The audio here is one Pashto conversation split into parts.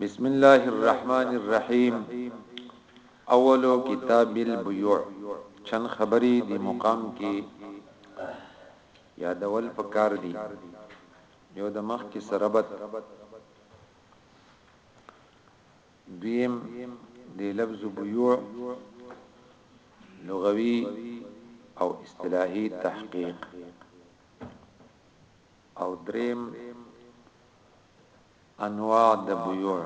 بسم الله الرحمن الرحیم اول کتاب البیوع چن خبری دی مقام کې یادول پکار دی یو د مخ کې سربت دویم د لفظ بیوع لغوي او اصطلاحي تحقیق او دریم انواع د بیوع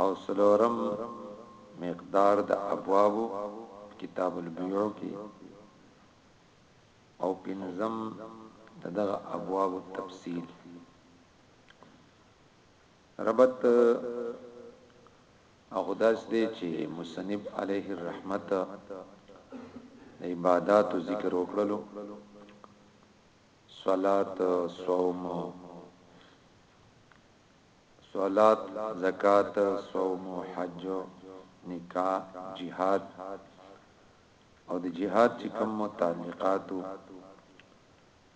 او سلورم مقدار د ابواب کتاب البیوع کې او پنځم دغه ابواب التفصیل ربط او داس دی چې مصنف علیه الرحمت د عبادت ذکر وکړلو صلات صوم صلات زکات صوم حج نکاح جهاد او د جهاد چې کوم متعلقاتو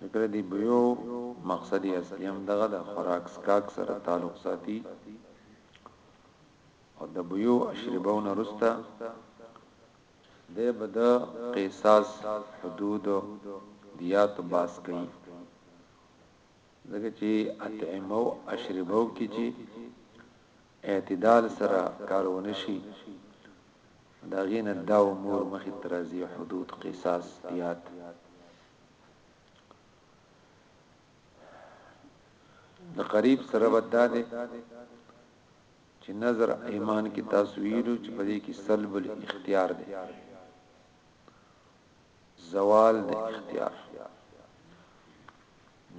ځکه د دې بویو مقصد اصلي هم دغه د خوراک څکاک سره تعلق ساتي او د بویو اشربو نه رسته د بد قصاص حدود دیات باس کوي ځکه چې اطعمو اشربو کې چې اعتدال سره کارونه شي دا غینه دا امور مخ ترازی حدود قصاص دیات د قریب سره ودا ده چې نظر ایمان کې تاسو ویلو چې په دې کې سلب الاختیار ده زوال د اختیار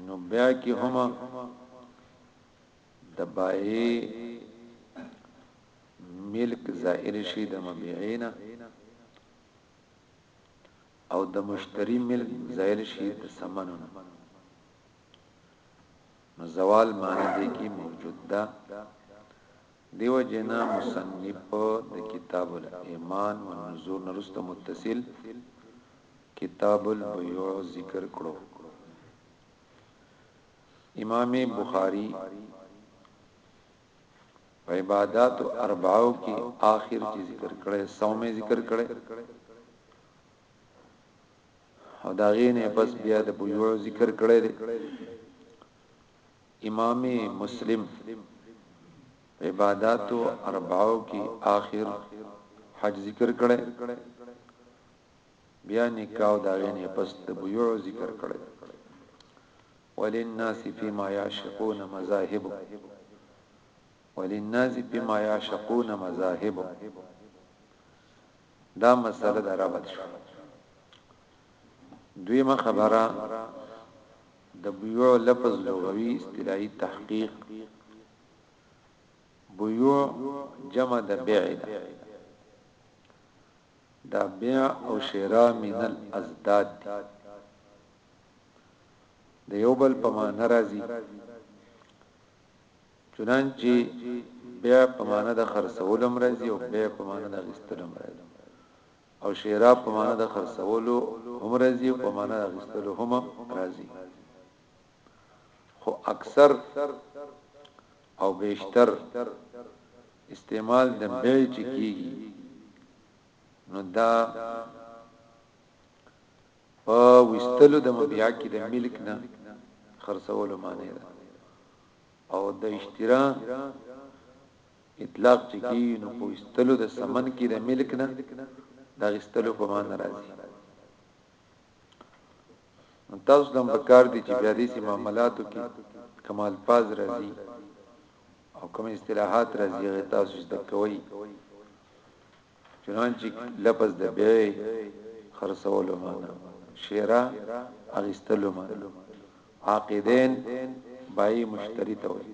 نو بیا کې هم د بای ملک زائل شي د مبيعینا او د مشتری ملک زائل شی د ثمنن نو زوال معنی دی کی موجود ده دیو جنا مصنف د کتاب الایمان والنذور نرست متصل کتاب البیوع ذکر کړو امام بخاری په عبادات اربعو کې آخر چې ذکر کړي صوم ذکر کړي او دا غینه پس بیا د بيوع ذکر کړي دي امام مسلم عبادات اربعو کې آخر حج ذکر کړي بیا نکاح او داغې نه پس د بیوع ذکر کړی دی وللناس فيما يعشقون مذاهب وللناس فيما يعشقون مذاهب دا مسله د ربط شو دویمه خبره د بیوع لفظ لغوي اصطلاحي تحقیق بیوع جمع د بیع ده دا بيع او شراء من الازداد دي د یو بل په معنا راځي چنانچه بیا په معنا د خرڅول هم راځي او بیا په معنا د غستل هم راځي او شیرا په معنا د خرڅولو هم راځي او په معنا د غستلو هم راځي خو اکثر او بیشتر استعمال د بيع چې کیږي نو دا په وستلو د مبيع کې د ملک نه خرڅولو معنی ده او د اشترا اطلاق چې کی نو په استلو د سمن کې د ملک نه د استلو په معنی راځي نو تاسو ته هم په کار دي چې بیا داسې معاملاتو کې کوم الفاظ راځي او کوم اصطلاحات راځي هغه تاسو زده کوئ چنانچه لفظ د بيع خرڅولو معنا شیرا اغستلو معنا عاقدین بای مشتری ته وي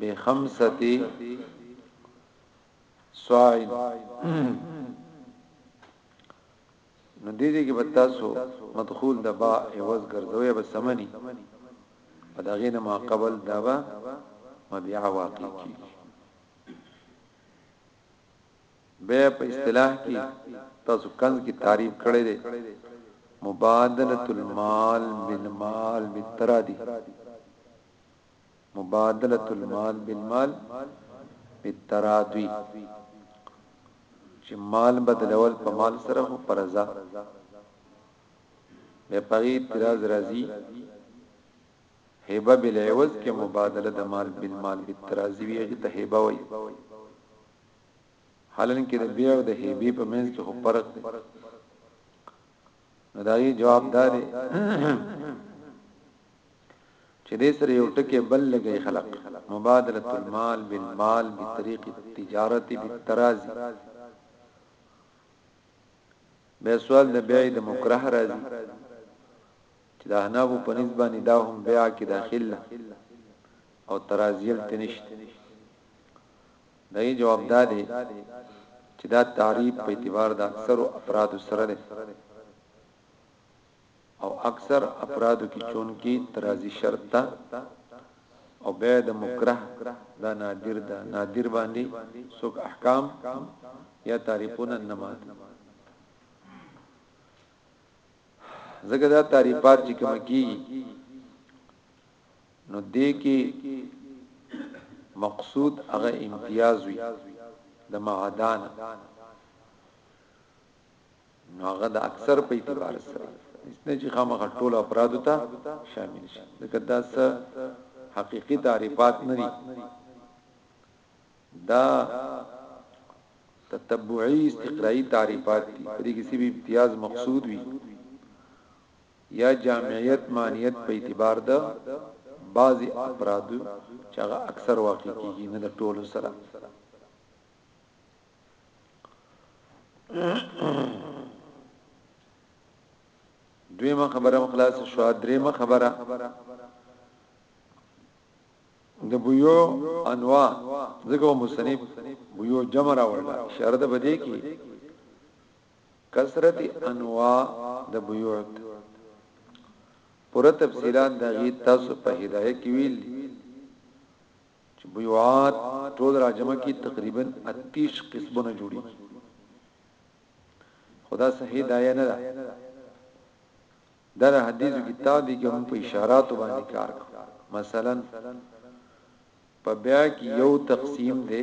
بخمسة صاع نو دې دې کې بتاسو مدخول د با عوض ګرځوي به سمني په دغه نه ما قبل دا به مبيع واقع کی به په اصطلاح کې تاسو کنز کی تعریف کړی دی مبادله المال بالمال بالترادی مبادلة المال بالمال بالتراضي چې مال بدلول په مال سره خو په رضا به په اعتراض راځي هبه بالعوض کې مبادله د مال بالمال بالتراضي وی چې ته هبه وای حالانکه د بیع او د هبه په منځ کې خو فرق دی نو دا یو جواب داري چې دې سره یو ټکی بل لګي خلق مبادله المال بالمال بطريق التجارت بالترازي به سوال د بیع د مکره راځي چې د احناف په نسبت نه دا هم بیع کې داخله او ترازیل تنشت د یې جواب دا دی چې دا تعریف په اعتبار د اکثرو افرادو سره دی او اکثر افرادو کې چونکې ترازی شرط ته او به د مکره دا نادر دا نادر باندې څوک احکام یا تعریفون النمات زګه دا تعریفات چې کوم کی نو دې کې مقصود هغه امتیاز وي د معدان نو هغه د اکثر په اعتبار سره اسنه چې خامخ ټول افراد ته شامل شي ځکه دا څه حقيقي تعریفات نه دي دا تتبعي استقرائي تعریفات دي پرې کې سبي امتیاز مقصود وي یا جامعیت معنیت په اعتبار د بعضی افرادو چې هغه اکثر واقع کیږي نه د ټولو سره دویمه خبره مخلاص شو دریمه خبره د بویو انواع زګو مصنف بویو جمع راوړل اشاره ده بده کی کثرت انواع د بیوعت پوره تفصیلات د هغې تاسو په هدایه کې ویل دي چې بیوعات ټول راجمه کې تقریبا 30 قسمونه جوړي خدا صحیح دایه نه ده در حدیث کتاب دي کې هم په اشارات باندې کار کو مثلا په بیا کې یو تقسیم دی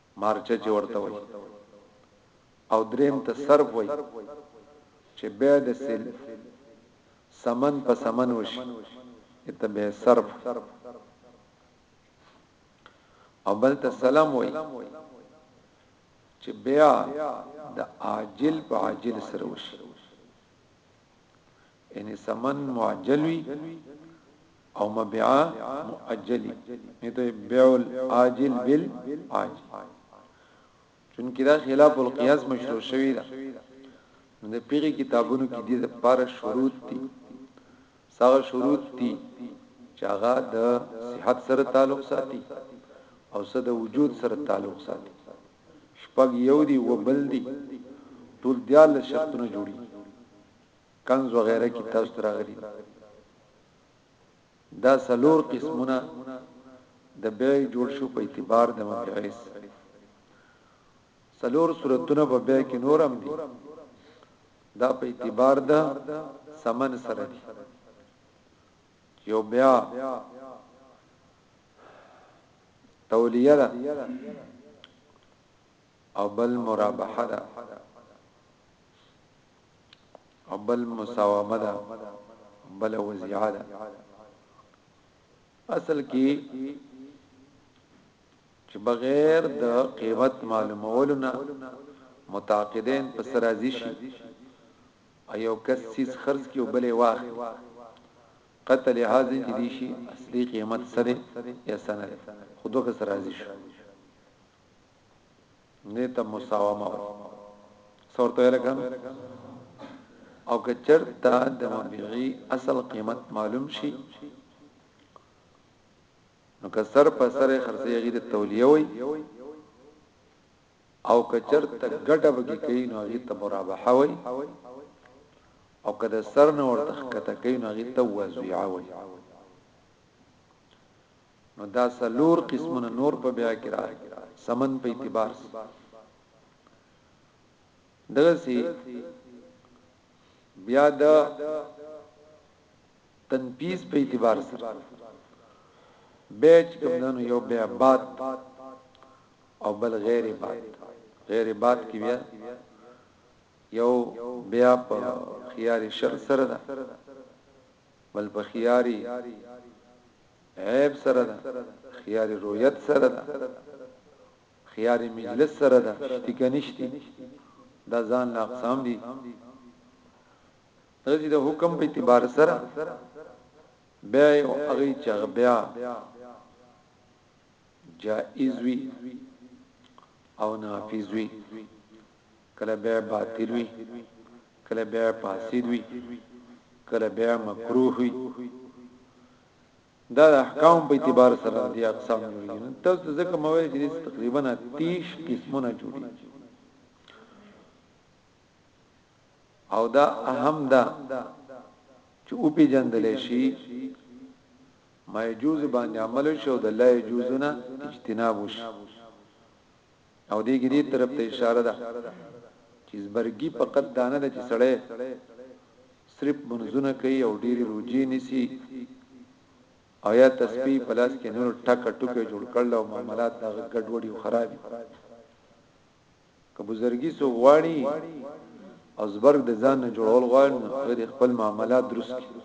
مارچه چې ورته وایي او دریم ته صرف وایي چې بیا د سیل سمن په سمن وشي ته به صرف او بل ته سلام وایي چې بیا د عاجل په عاجل سره وشي یعنی سمن معجل وی او مبيعا مؤجل نته بيع العاجل بالعاجل چونکی دا خلاف القياس مشروع شوی دا د پیری کتابونو کې دي د پاره شروط دي سغه شروط دي چې هغه د صحت سره تعلق ساتي او سره د وجود سره تعلق ساتي شپږ یو دي و بل دي ټول دیال شرطونه جوړي کنز وغیره کی تاسو ته راغلی دي دا سلور قسمونه د بیع جوړ شو په اعتبار د مبيعس سلور صورتونه په بیع کې نورم دي دا په اعتبار د سمن سره دي یو بیا تولیه ده او بل مرابحه ده او بل مساومه ده بل وزیعه ده اصل کې چې بغیر د قیمت معلومولو نه متعاقدین په سرازي شي ایو کس سیس خرج کیو بلې واخ قتل هاذن چې دي شي اصلي قیمت سره یا سنره خودو کس راضي شي نه ته مساومه وي څورته ویل کړم او که چرته د مبيعي اصل قیمت معلوم شي نو که سر په سر خرڅي غیر تولیه وي او که چرته ګډه بګی کوي نو غیر ته مرابحه وي او که د سر نه ورته کته کوي نو غیر ته وزیعه وي نو دا څلور قسمونه نور په بیا کې راغلي سمن په اعتبار سي دغه سي بیا د تنفیذ په اعتبار سره بیچ کومنو یو بیا بات او بل غیر بات غیر بات کې بیا یو بیا په خيار شر سره ده بل په خياري عيب سره ده خياري رويت سره ده خياري مجلس سره ده شتي کنيشتي دا ځان لا اقسام دي دغه د حکم په اعتبار سره بیا او هغه چغ بیا جائز وی او نافذ وی کله بيع باطل وي کله بيع فاسد وي کله بيع مکروه وي دا احکام په اعتبار سره دي اقسام جوړي تاسو ځکه مویل چې تقریبا 30 قسمونه جوړي او دا اهم ده چې او پی جندل شي ما یجوز باندې عمل شو د لا یجوزنا اجتناب شي او دې کې دې طرف ته اشاره ده چې زبرګي فقط دا نه ده چې سړی صرف منځونه کوي او ډېری روجي نسی او یا تسبیح پلاس کې نور ټک ټکه جوړ کړل او معاملات دا ګډ وډي او خراب دي کبو زرګي سو غواړي او زبرګ د ځان نه جوړول غواړي نو خپل معاملات درست کړي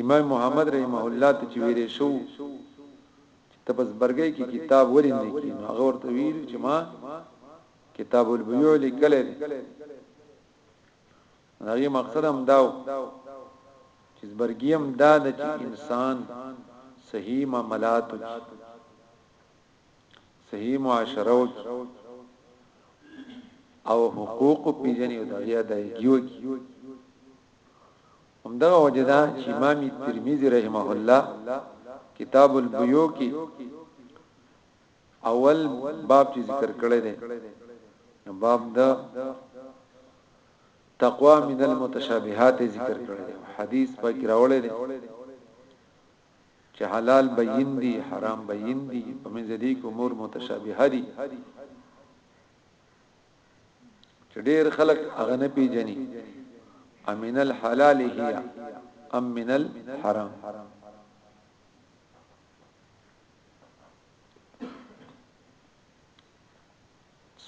امام محمد رحمه الله ته چې ویل شو چې ته په زبرګۍ کې کتاب ولې نه لیکې نو هغه ورته ویل چې ما کتاب البیوع لیکل دي هغه مقصد هم داو چې زبرګیم دا د چې انسان صحیح معاملات صحیح معاشره او حقوق پیژنې او د غیا د یو همدغه وجه ده چې امام ترمذي رحمه الله کتاب البيوع کې اول باب چې ذکر کړی دی نو باب د تقوا من المتشابهات ذکر کړی دی حدیث پکې راوړی دی چې حلال بین دي حرام بین دي په منځ دې کې امور متشابهه دي چې ډیر خلک هغه نه پیژني امن الحلال هي ام من الحرام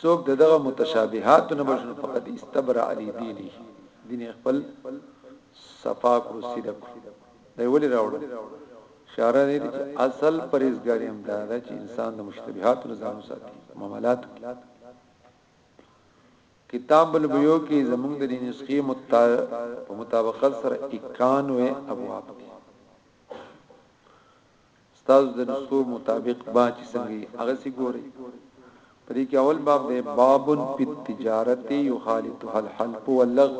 څوک دغه متشابهات نه بشنو فقط استبرا علی دینی دین خپل صفا کړو سیده کړو دا ولې راوړو شاره دې چې اصل پرېزګاری هم دا ده چې انسان د مشتبهات له ځانو ساتي معاملات کتاب البیو کې زمونږ د نسخې مطابقت سره 91 ابواب دي ستاسو د نسخو مطابق با چې څنګه هغه سي ګوري په دې کې اول باب دی باب په تجارت یخالطه الحلف واللغ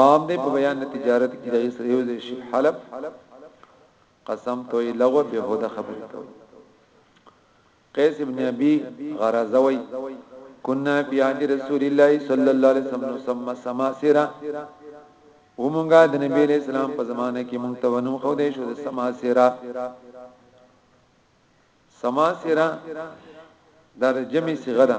باب دی په بیان تجارت کې دغه سره یو ځای شي حلف قسم توي لغو به هو د خبرې کوي قیس ابن ابي غرزه وای كنا في عهد رسول الله صلى الله عليه وسلم نسمى سماسرا ومونږه د نبی علیہ السلام په زمانه کې مونږ ته ونوم خو دې شو د سماسرا سماسرا در جمع صغرا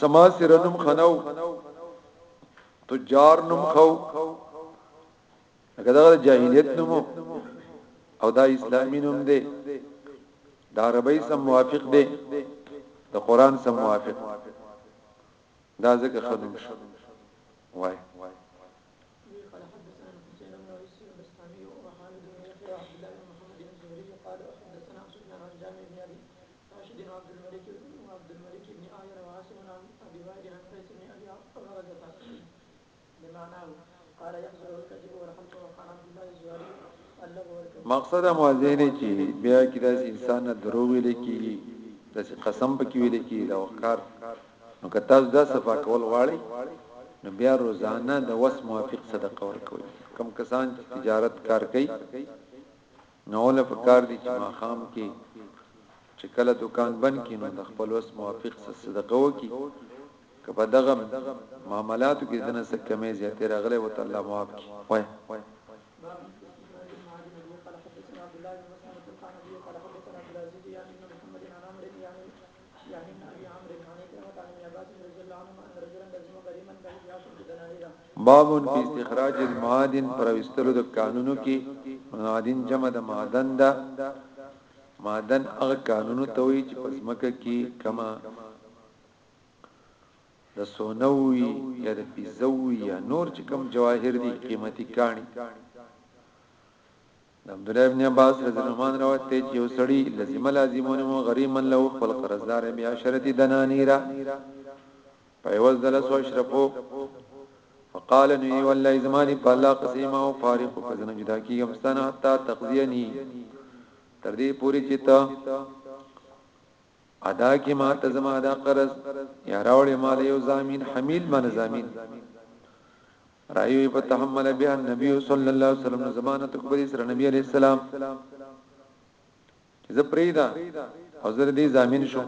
زما سره نوم خنو تجار نوم خو هغه جاهلیت نوم او دا اسلامي نوم دی دا عربی سم موافق دی د قران سم موافق دا ځکه خدوم شو وای راشد ابن عبدالملک ابن عبدالملک ابن آير وعاصم عن ابي وائل عن قيس ابن ابي غرزة بمعناه قال يحصل الكذب والحلف وقال عبد الله الزهري اللغو والكذب مقصد موازين چي بیا کی داس انسان نه درو ویل کی داس قسم پکې ویل کی دا وقار نو که تاسو دا صفا کول غواړي نو بیا روزانه د وس موافق صدقه ورکوي کم کسان چې تجارت کار کوي نو اوله پکار دي چې ماښام کې چې کله دکان بند کړي نو د خپل وس موافق څه صدقه وکړي که په دغه معاملاتو کې دنه څه کمې زیاتې راغلي وته الله معاف کړي وای باب فی استخراج المعادن پر وستلو د قانونو کې معادن جمع د معدن ده معدن هغه قانونو ته وی چې پس مکه کې کما د سونوي یا د پیزوي یا نور چې کم جواهر دي قیمتي کانی د عبدالله ابن عباس رضی الله عنهما نه روایت دی چې یو سړی لزم لازمونه مو غریمن له خپل قرضدار بیا شرط دنانیرا په عوض دلس او اشرفو فقال نو والله زماني په الله قسم او فارق کزن جدا کیږم ستنه حتا تقضيني تر دې پوری چې ته ادا کې ما ته زما دا قرض یا راوړې مال یو زامین حمیل من زامین راوی فتحمل بها النبي صلی الله علیه وسلم نو زمانه تکبری سره نبی علیہ السلام چې زپریدا او زر دې ضامن شو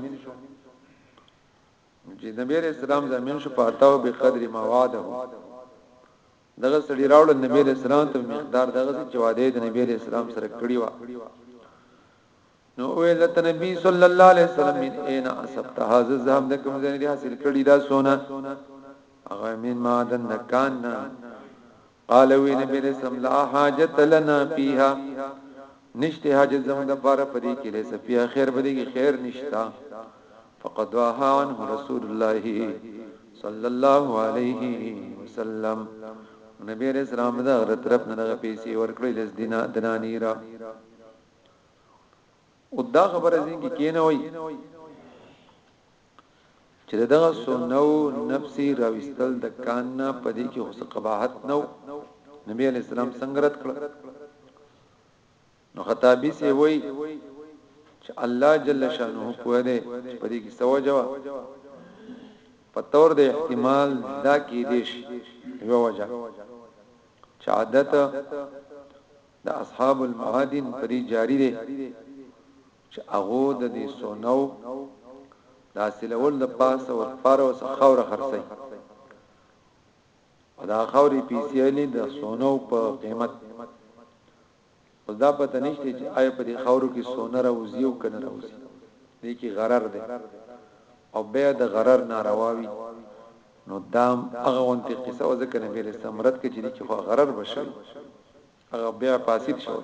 چې نبی علیہ السلام ضامن شو پاتاو به قدر ما وعده دغه سړي راول نبی علیہ السلام ته مقدار دغه چې وعده د نبی علیہ السلام سره کړی و نو وې د نبی صلی الله علیه وسلم من اين اصبت هذا الذهب د کوم ځای حاصل کړي دا سونه هغه من معدن نکان نه قال وی نبی رسول لا حاجت لنا فيها نشته حاجت زموږ د پاره پدې کې له سفیا خیر پدې کې خیر نشتا فقد واها عنه رسول الله صلی الله علیه وسلم نبی رسول الله دا رترپ نه پیسې ورکړې لز دینه دنانیرا او دا خبره ځین کې کینه وای چې دغه سنو نفسي راوستل د کان نه پدې کې اوس قباحت نو نبی علی السلام څنګه رد کړ نو خطابی سی وای چې الله جل شانه کوه دې پدې کې سو جواب په تور د احتمال دا کې دیش یو وجه چې عادت د اصحاب المعادن پري جاري دی چې هغه د دې سونو د حاصلولو د پاسه او لپاره اوس خاوره خرڅي او دا خاوري پیسې لې د سونو په قیمت او دا پته نشته چې آیا په دې خاورو کې سونه راوځي او کنه راوځي دې کې غرر ده او بیا د غرر نارواوي نو دام هغه غونتی قصه وه ځکه نبی علیه السلام رد کړ چې دې کې خو غرر به شوی هغه بیا فاسد شو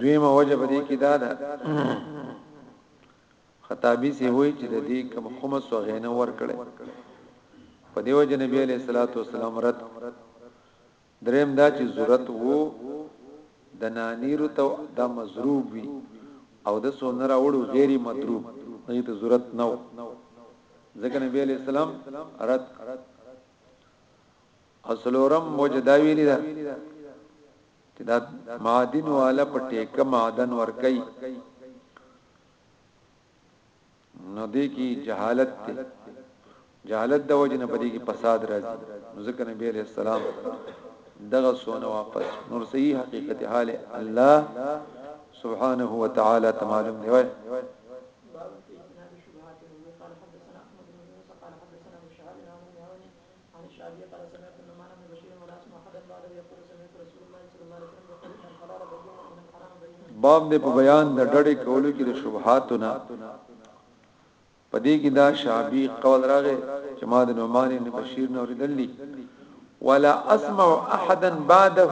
دویمه وجه په دې کې دا ده خطابی سی وای چې د دې کوم خمس او غینه ور کړي په دیو جن نبی علیہ الصلوۃ والسلام رد دریم دا چې ضرورت وو د نانیرو ته دا مضروب وي او د سو نه راوړو غیر مضروب دې ته ضرورت نه و ځکه نبی علی السلام رد اصلورم وجدا ویلی دا چې دا معادن والا په ټیکه معدن ورکي نو دې کې جهالت ته جهالت د وجه نه پدې کې فساد راځي نو ځکه نبی عليه السلام دغه سونه واپس نور صحیح حقیقت حال الله سبحانه وتعالى تمالم دی وای عن الشعبي قال سمعت النعمان بن بشير والعاص بن حدب بعده يقول سمعت رسول الله صلى الله عليه وسلم يقول ان الحلال بين وان الحرام بين باب دې په بیان د ډډې کولو کې د شبهاتونه پدې کې دا شعبي قول راغی چې ما د نعمان بن بشير نو ردللی ولا اسمع احدا بعده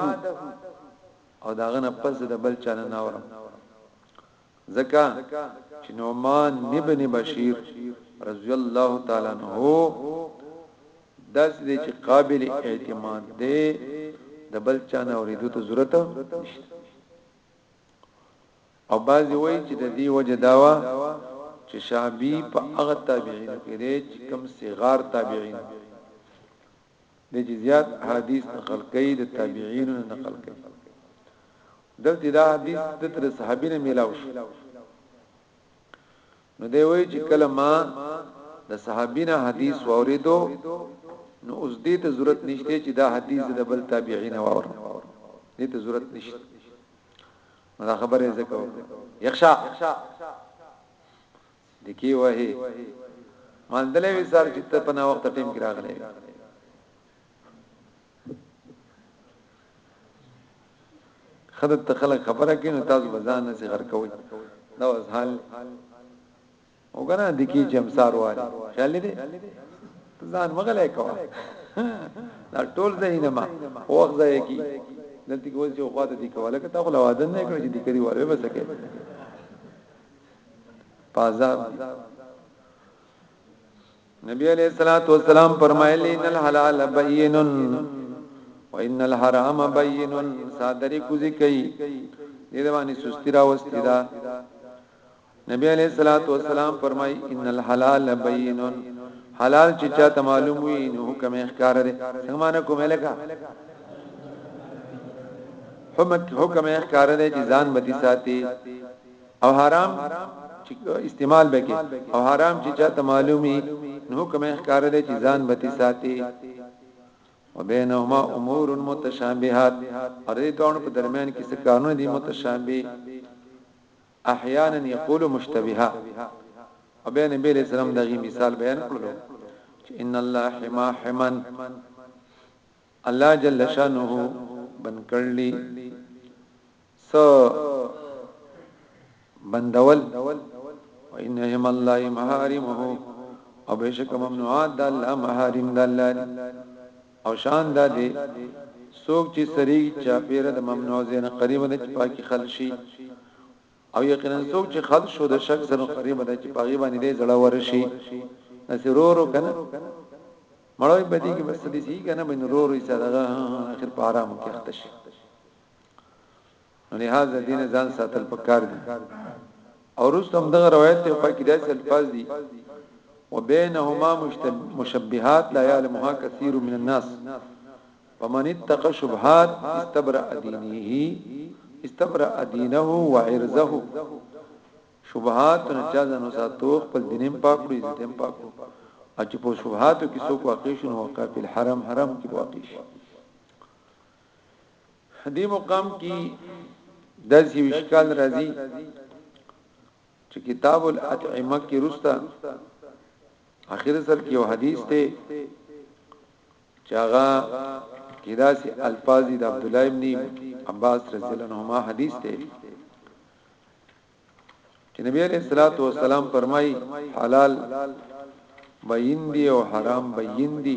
او داغه نه پس د بل چانه نه اورم ځکه چې نعمان ابن بشیر رضی الله تعالی عنہ داس دې چې قابل اعتماد دی د بل چانه اوریدو ته ضرورت نشته او بعضی وایي چې د دې وجه داوا چې شعبي په هغه تابعین کې دی چې کم صغار تابعین دی چې زیات احادیث نقل کوي د تابعین نه نقل کوي دلته دا حدیث د تر صحابي نه ملاو شو نو دی وایي چې کله ما د صحابي نه حدیث واوریدو نو اوس دې ته ضرورت نشته چې دا حدیث د بل تابعین واور دې ته ضرورت نشته دا خبره زکو یخشا دکی وهی ماندلی وی سر چی ته په نا وخت ټیم کی راغلی وی خدای ته خلک خبره کینو تاسو بزان نه سي غرکوي دا وس حال وګره د کی جمسار واره خیال دې ځان مغلې کوا دا ټول زینه ما وخت ځای کی دلته کې وځي خو ته دې کوله که تا خو لوادن نه کړی چې دې کړي واره بس کې په عذاب دي نبی علیہ الصلوۃ والسلام فرمایلی ان الحلال بین وان الحرام بین صادری کوزی کوي دې باندې سستی را وستی دا نبی علیہ الصلوۃ والسلام فرمای ان الحلال بین حلال چې چاته معلوم وي نو حکم احکار لري څنګه معنی کوم لکه حکم احکار لري چې ځان بدی ساتي او حرام چې استعمال بکې او حرام چې چاته معلومي نو حکم احکار دې چې ځان بتی ساتي وبینهما امور متشابهات اور دې دوه په درمیان کې څه قانون دي متشابه احیانا یقول مشتبها وبین بیل اسلام دغه مثال بیان کړلو چې ان الله حما حمن الله جل شانه بن کړلی څه بندول وانهم الله محارمه او بشک ممنوعات د الله محارم د الله دي او شان د دې سوک چې سری چا پیر د ممنوع زین قریب د پاکي خلشي او یقینا سوک چې خلق شو د شک سره قریب د چې پاغي باندې دې زړه ورشي نسرورو کنه مړوي بدی کې بس دې سي کنه بن رورو یې سره اخر په آرام کې اختشي نو لحاظ د دین ځان ساتل پکار دي او رستم دغه روایت ته په کې داسې الفاظ دي وبينهما مشبهات لا يعلمها كثير من الناس فمن اتقى شبهات استبرأ دينه استبرأ دينه وعرضه شبهات نه چا ځنو ساتو خپل دینم پاک کړی ځتم پاک کړو چې په شبهاتو کې څوک واقع شون واقع په حرام حرام کې واقع شي دې مقام کې درس یو اشکال راځي چې کتاب الاطعمه کې رستا اخر سر کې یو حدیث ته چاغه کدا سي الفاظ د عبد الله ابن عباس رضی الله عنهما حدیث ته چې نبی عليه الصلاه والسلام فرمای حلال بین دی او حرام بین دی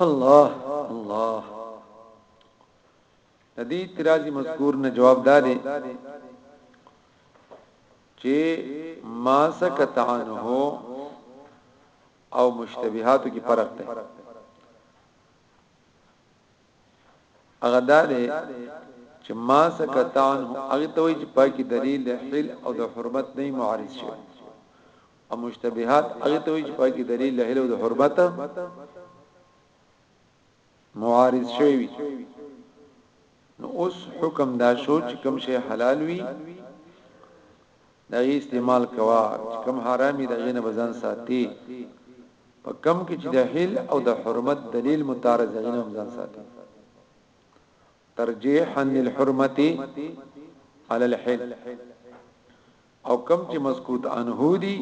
الله الله د دې اعتراضي مذکور نه جواب دادې چې ما سکت عنه او مشتبهاتو کې فرق دی هغه دا دی چې ما سکت عنه هغه ته وی چې پاکي دلیل حل او د حرمت نه معارض شي او مشتبهات هغه ته وی چې پاکي دلیل حل او د حرمت معارض شي نو اوس حکم دا شو چې کوم شی حلال وي د هغې استعمال کوه چې کوم حرامي د هغې نه به ځان ساتي په کوم کې چې د حل او د حرمت دلیل متعارض هغې نه هم ځان ساتي ترجیحا للحرمت علی الحل او کم چې مسکوت عنه دي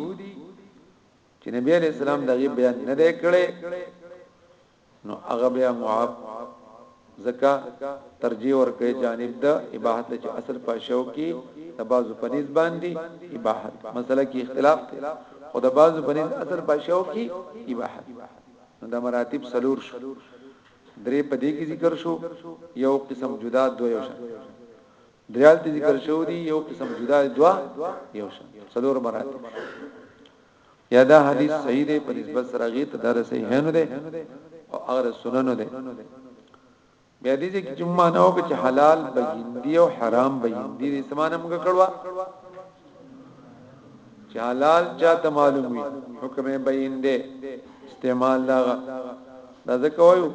چې نبی علیہ السلام دغه بیان نه دی کړی نو هغه بیا معاف زکا ترجیح ورکړي جانب د اباحت چې اصل په شو کې د بازو پنيز باندې اباحت مسله کې اختلاف دی خو د بازو پنيز اصل په شو کې اباحت نو د مراتب سلور شو درې په دې کې ذکر شو یو قسم جدا دو یو شان دریال ته ذکر شو دی یو قسم جدا دوا یو شان سلور مراتب یا دا حدیث صحیح دی په نسبت سره غي ته در صحیحانو دی او اغر سننو دی بیا دې چې جمعه نه وکړي چې حلال بین دی او حرام بین دی دې سمانه موږ کړوا چې حلال چاته معلوم وي حکم بین دی استعمال دا دا ځکه وایو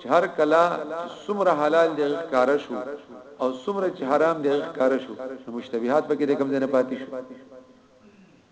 چې هر کلا سمره حلال دی ښکار شو او سمره چې حرام دی ښکار شو مشتبهات پکې د کم ځای نه پاتې شو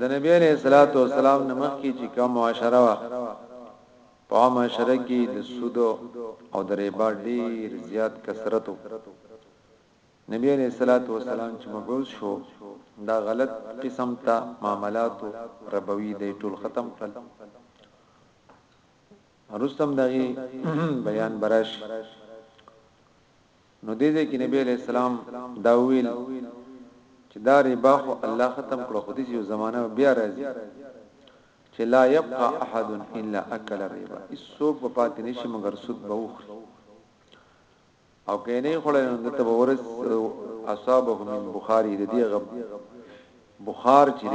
د نبی علیہ الصلوۃ والسلام نه مخکې چې کوم معاشره وا په معاشره کې د سود او د ربا ډیر زیات کثرت نبی علیہ الصلوۃ والسلام چې مبعوث شو دا غلط قسم ته معاملات ربوی دی ټول ختم کړل رستم دغه بیان براش نو دې ځای کې نبی علیه السلام دا وویل چې دا ربا خو الله ختم کړو خو داسې یو زمانه بیا راځي چې لا یبقا احد الا اکل الربا هیڅوک به پاتې نشي مګر سود به وخوري او کینه خړل نو دته ورس اصحابه من بخاری د دې غب بخار چې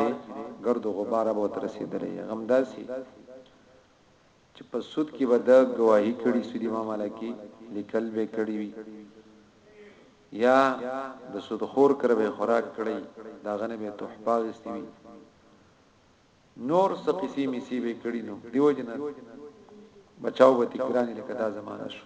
ګرد غبار به ترسیدلې غمداسي چې په سود کې به ده ګواهي کړي سودي معامله کې لیکل به کړي وي یا د سودخور کر به خوراک کړي دا غنه به تحفه غستي وي نور څه قصې میسي به کړي نو دیو جن بچاو به تکرانی لکه دا زمانہ شو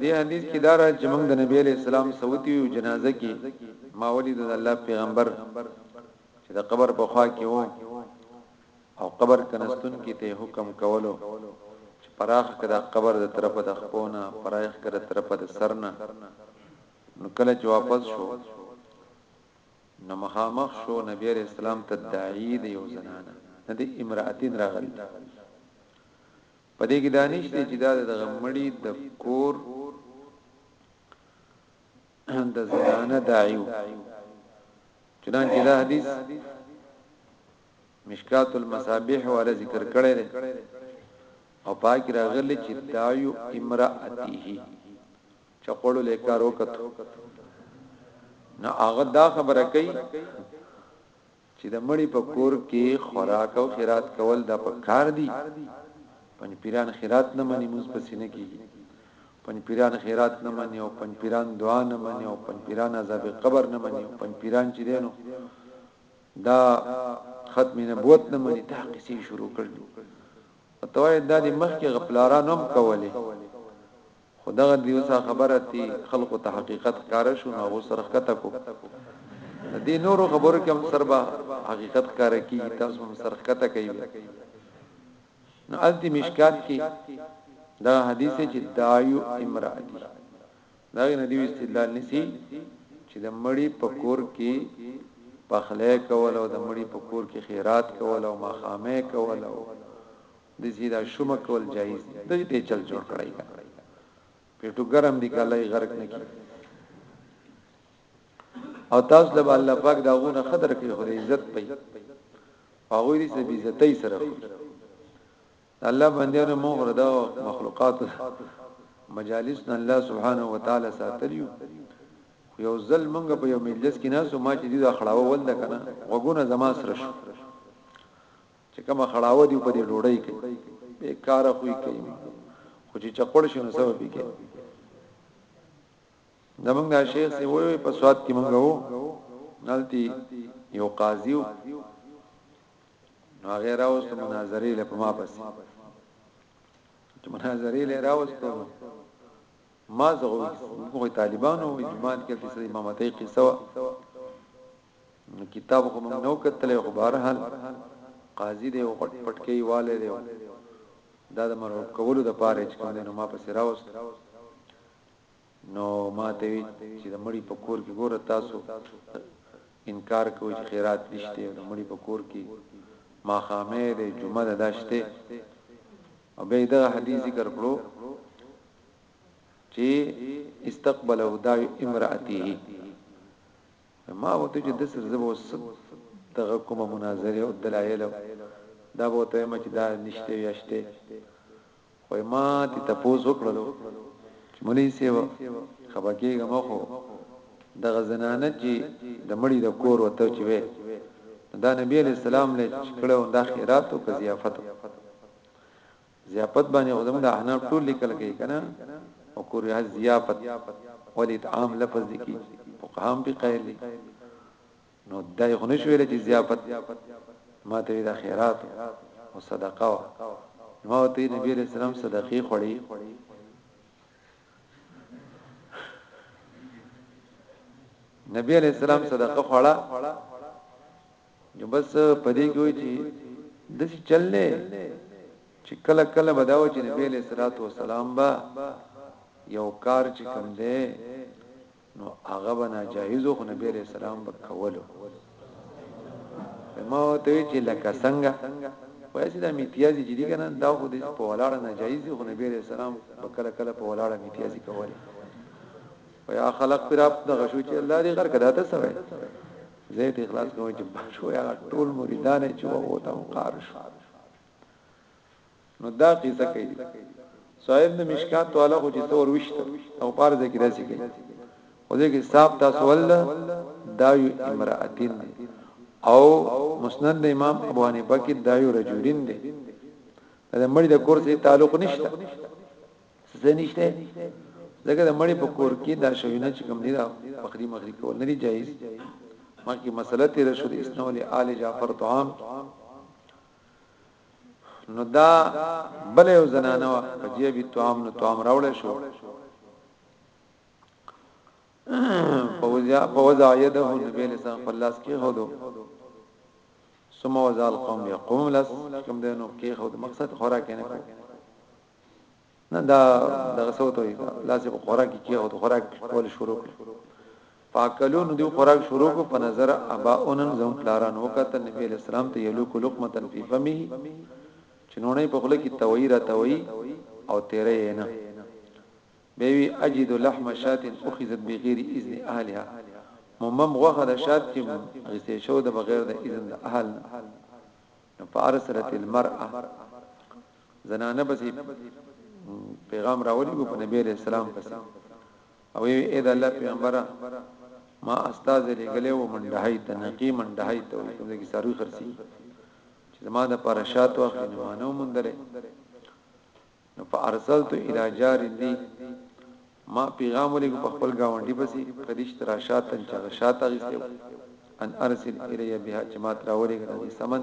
دې حدیث کې دا راځي چې موږ د نبی علی السلام سوتی یو جنازه کې ما ولید د الله پیغمبر چې د قبر په خوا کې وو او قبر کنستون کې ته حکم کولو چې پراخ کړه قبر د طرفه د خپونه پراخ کړه طرفه د سرنا نو کله چې واپس شو نو مخامخ شو نبی علیہ السلام تدعی د یو زنانه نه د امراتین راغلی په دې کې دا نشته چې دا د دغه مړي د کور د زنانه داعیو چنانچه دا حدیث مشکات المصابیح والا ذکر کړی دی او پاک راغلی چې دایو امراتیه چقولو لیکار وکتو نو هغه دا خبره کوي چې د مړي په کور کې خوراک او خیرات کول دا په کار دي پنځ پیران خیرات نه مني موږ پسې نه کیږي پنځ پیران خیرات نه مني او پنځ پیران دعا نه مني او پنځ پیران عذاب قبر نه مني او پنځ پیران چې دینو دا ختم نبوت نه مني دا قصې شروع کړل او توای دا د مخکې غپلارانو هم کولې خو دغه دیوسا خبره تی خلقو ته حقیقت ښکاره شو نو هغو سر ښکته کو د دی نورو خبرو کی هم سر به حقیقت ښکاره کیږی تاسو هم سر ښکته کوی بیا نو التی مشکات کی دغه حدیث چی دایو امراتی دغه ندیو استدلال نسی چی د مړی پکور کی پخلی کول او د مړی پکور کی خیرات کول او مخامه کول او دسی دا شومه کول جایز دی دسی ته چل جوړ کړی که پیټو ګرم دی که الله یې غرق نکی او تاسو له الله پاک دا غونه خطر کوي خو عزت پي هغه دې سبي عزتي سره خو الله باندې نو موږ دا مخلوقات مجالس نه الله سبحانه و تعالی ساتلیو یو ځل موږ په یو مجلس کې ناسو ما چې دې اخلاو ول ده کنه وګونه زما سره شو چې کوم خړاوه دی په دې ډوډۍ کې به کار خو یې کوي خو چې چپړ شنو سبب یې کوي زمونږ د شیخ سی وای په سواد کې مونږ وو نلتی یو قاضیو نو هغه راوست مناظرې له پما پس چې مناظرې له راوست ما زغو کوی طالبانو جماعت کې چې امامتې قصه نو کتاب خو موږ نو کتلې خو بهر حال قاضي دی او پټ پټ کوي والي دی دا د مرغوب کولو د پاره چې کوم نو ما په سرا وست نو ما ته وی چې د مړی په کور کې ګوره تاسو انکار کوي چې خیرات نشته د مړی په کور کې ما خامه د جمعه د داشته او به دا حدیث ذکر کړو چې استقبله دا امراته ما وته چې د سر زبو سب دغه کومه مناظره او دلایل دا به ته ما چې دا نشته یا شته خو ما ته تاسو وکړلو چې مولوی سیو خبر کېږه مخو دغه زنانه چې د مړی د کور وته چې وې دا نبی علی السلام له کړه او د خیراتو په ضیافت زیافت باندې او زموږ د احناف ټول لیکل کوي کنه او کوریه زیافت ولید عام لفظ دی کی فقهام به قائل دي نو دای خو نشو ویل چې زیافت ما ته د خیرات او صدقه ما ته نبی علیہ السلام صدقې خړې نبی علیہ السلام صدقه خړه نو بس په دې کې چې د څه چل نه چې کله کله بداو چې نبی له صلوات و سلام با یو کار چې کوم دی نو هغه بنا جایز خو نبی له سلام به کولو ما ته چې لکه څنګه وایي دا میتیازي چې دي کنه دا خو دې په ولاړه ناجایز خو نبی له سلام په کله کله په ولاړه میتیازي کوله ویا خلق پر اپ د غشو چې الله دې غر کدا ته سوي زید اخلاص کوم چې شو یا ټول مریدان چې وو ته قار شو نو دا قصه کوي صاحب د مشکات والا خو چې تور وشت او پار دې کې راځي کوي او دې کې صاحب تاسو ول دا یو امراتین او مسند امام ابو حنیفه کې دا یو رجلین دی دا مړي د کورسې تعلق نشته څه نشته ځکه د مړی په کور کې دا شوینه چې کوم دی دا فخری مخری کول نه دی جایز مخکې مسله تیر شو د اسنو له آل جعفر طعام نو دا بل یو زنانه وا په جې بي طعام نو طعام راوړل شو فوزا فوزا يده نبی لسان خلاص کې هودو ثم وزال قوم يقوم لس کوم دینو کې هود مقصد خوراک نه نه دا دغه څه وته وي لاس په خوراک کې او خوراک ول شروع کړ فاکلون دی خوراک شروع کو په نظر ابا اونن زم پلاران وکته نبی اسلام ته یلو کو لقمه فی فمه چنونه په خله کې توئی را توئی او تیرې نه بیوی اجد لحم شات اخذت بغیر اذن اهلها ممم غوخه د شات چې غسه شو د بغیر د اذن د اهل نه فارسلت المرأه زنانه پسې پیغام راولېږو په نبی عليه السلام پسې او وی اې د الله پیغمبره ما استاد لګلې و منډهای ته نقی منډهای ته کوم ځای کې ساروی خرسي چې زما د پر شات وخت نه مانو مندلې نو فارسلت الى جار لي ما پیغام ولې په خپل گاونډي پسې قریش تر شات تن چې شات اغسته ان ارسل الي بها چې ما تر ولې غوړي سمن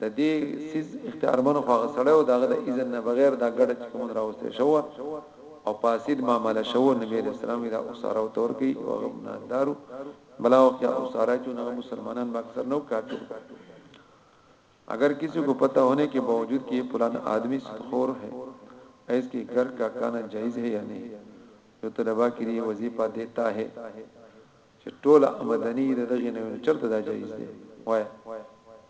د دې څیز اختیارمن خو هغه سړی و د هغه د اذن نه بغیر دا ګډه چې کومه راوستل شوې وه او په اسید معامله شوه، نبي علیه السلام یې دا عصاره ورته ورکړه او هغه ګنهګار و، بلا وخت یې هغه عصاره چون هغه مسلمانان به اکثر نه و کافر و. اګر کسی کو پته هونه کې باوجود کې فلان آدمی سود خور هې ائس کې ګر کا کانا جائز هې یا نهی جو طلبا کې لیه وظیفه دیتا هې چې ټوله امدنی د دغې نه وي نو چرته دا جائز دی؟ وایه.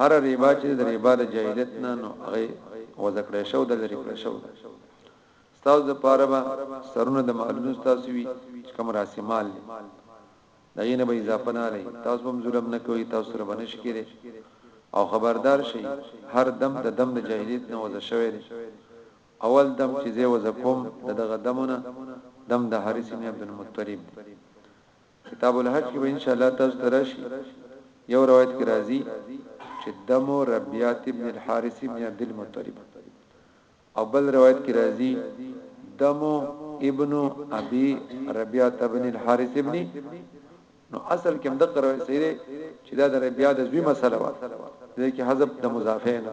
هره ربا چې د ربا د جاهلیت نه نو هغه وضع کړی شو د لري کړی شو ستاسو د پاره به سرونه د معلوم تاسو وی چې کوم راسمال دی دا یې نه به اضافه نه لري تاسو هم ظلم نه کوي تاسو سره بنش کړي او خبردار شي هر دم د دم د جاهلیت نه وځ شوی دی اول دم چې زه وځ کوم دغه دمونه دم د حارث بن عبد المطلب دی کتاب الحج کې به ان شاءالله تاسو ته راشي یو روایت کې راځي چې دمو ربیات ابن الحارث ابن عبد المطلب او بل روایت کې راځي دمو ابن ابي ربيعه ابن الحارث ابن نو اصل کې مدقه روایت سره چې دا د ربيعه د زوی مسله و ځکه حذف د مضافه نه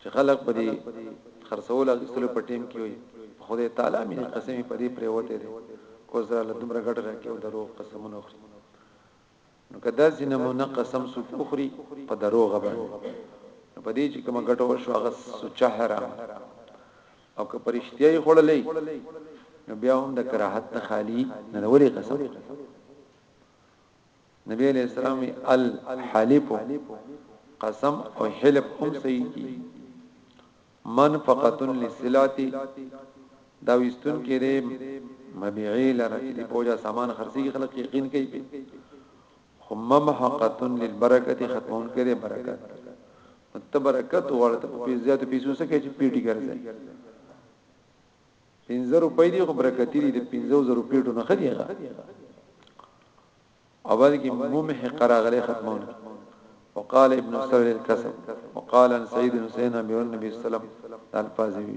چې خلک په دې خرڅول او اخیستلو په ټیم کې وي په خدای تعالی مې قسم په دې پریوته دی کو سره له دومره ګټه راکې او درو قسمونه خوري نو کدا زینمونه قسم سو اخري په درو غبر په دې چې کومه ګټه وشو هغه سوچه حرام او که پرشتیا یې خړلې نو بیا هم د کراهت نه خالی نه ولې قسم نبی علیہ السلام الحلف قسم او حلف هم صحیح دي منفقه للصلات دا وستون کې ری مبيعي لره چې پوجا سامان خرڅي خلک یقین کوي په هم ممحقه للبرکت ختمون کې ری برکت ته برکت ورته په زیات پیسو سکه چې پیټي ګرځي 50 روپۍ دی خو برکتی دی 500 روپۍ ټو نه خدیغه اول کې ممحق راغلي ختمون وقال ابن سوير الكسب وقال ان سيد حسين ابي النبي صلى الله عليه وسلم الفاظ وی